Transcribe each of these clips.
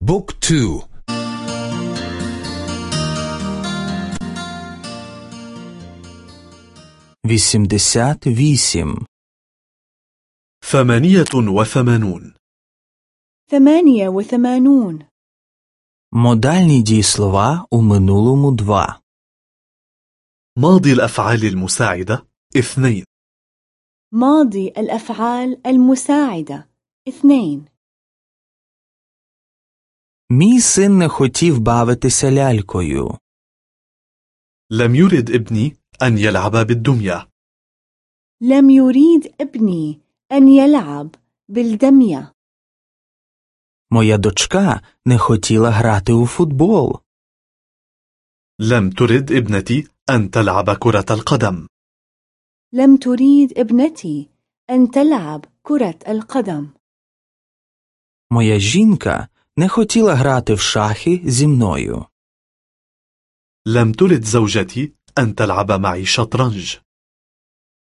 بوك تو вісімдесят вісім ثمانية وثمانون ثمانية وثمانون Модальні дієслова у минулому два. ماضي الأفعال المساعدة اثنين ماضي الأفعال المساعدة اثنين Мій син не хотів бавитися лялькою. لم يرد ابني أن يلعب بالدمية لم يريد ابني أن يلعب بالدمية Моя дочка не хотіла грати у футбол. لم ترد ابنتي أن تلعب كرة القدم لم تريد ابنتي أن تلعب كرة القدم Моя жінка не хотіла грати в шахи зі мною. لم ترد زوجتي أن تلعب معي شطرنج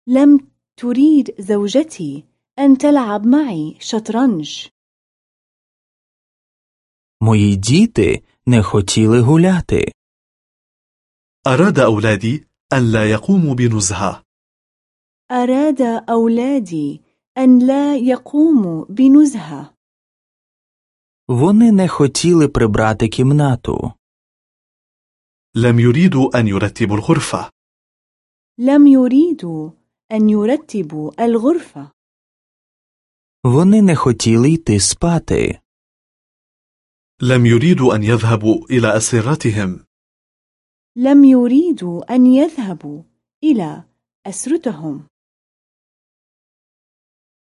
لم تريد زوجتي أن تلعب معي شطرنج Мої діти не хотіли гуляти. أراد أولادي أن لا يقوموا بنزهة أراد أولادي أن لا يقوموا بنزهة Вони не хотіли прибрати кімнату. لم يريدوا أن يرتبوا الغرفة لم يريدوا أن يرتبوا الغرفة Вони не хотіли йти спати. لم يريدوا أن يذهبوا إلى أسرتهم لم يريدوا أن يذهبوا إلى أسرتهم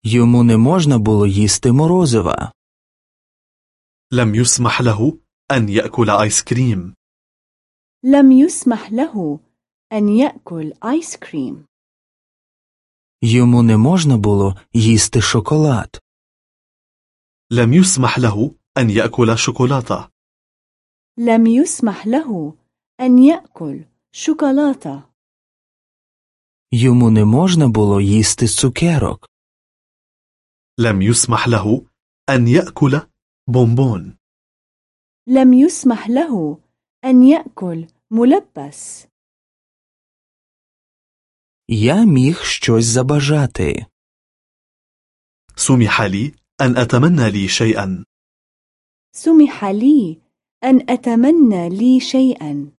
Йому не можна було їсти морозива. لم يسمح له أن يأكل آيس كريم لم يسمح له أن يأكل آيس كريم Йому не можна було їсти шоколад. لم يسمح له أن يأكل شوكولاتة لم يسمح له أن يأكل شوكولاتة Йому не можна було їсти цукерок. لم يسمح له أن يأكل بونبون لم يسمح له أن يأكل ملبس Я міг щось забажати. سمح لي أن أتمنى لي شيئا سمح لي أن أتمنى لي شيئا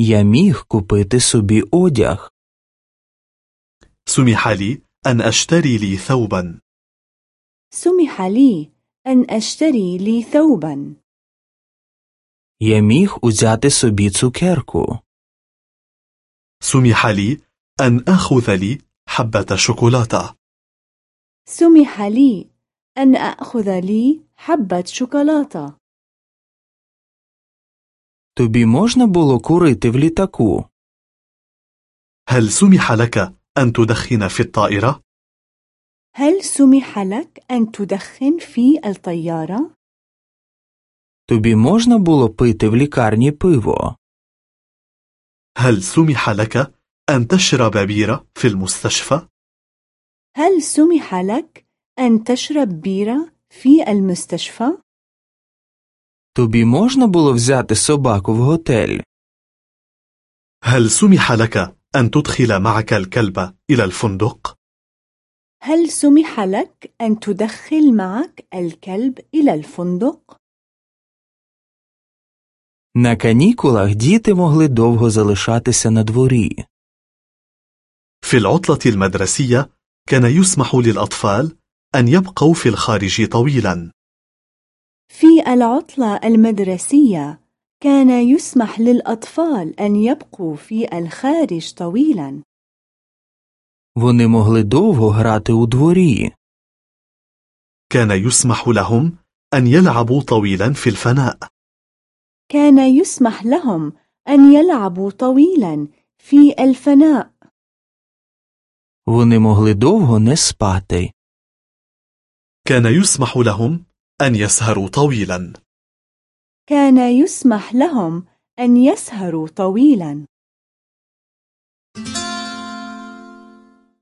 Я міг купити собі одяг. سمح لي أن أشتري لي ثوبا سمح لي أن أشتري لي ثوبا Я міг узяти собі цукерку. سمح لي أن أخذ لي حبة شوكولاتة سمح لي أن أخذ لي حبة شوكولاتة Тобі можна було курити в літаку. هل سمح لك أن تدخن في الطائرة؟ هل سمح لك أن تدخن في الطيارة؟ Тобі можна було пити в лікарні пиво. هل سمح لك أن تشرب بيرة في المستشفى؟ هل سمح لك أن تشرب بيرة في المستشفى؟ Тобі можна було взяти собаку в готель. هل سمح لك أن تدخل معك الكلب إلى الفندق؟ هل سمح لك أن تدخل معك الكلب إلى الفندق؟ На канікулах діти могли довго залишатися на дворі. في العطلة المدرسية كان يسمح للأطفال أن يبقوا في الخارج طويلا في العطلة المدرسية كان يسمح للأطفال أن يبقوا في الخارج طويلا Вони могли довго грати у дворі. كان يسمح لهم أن يلعبوا طويلا في الفناء كان يسمح لهم أن يلعبوا طويلا في الفناء Вони могли довго не спати. كان يسمح لهم أن يسهروا طويلا كان يسمح لهم أن يسهروا طويلا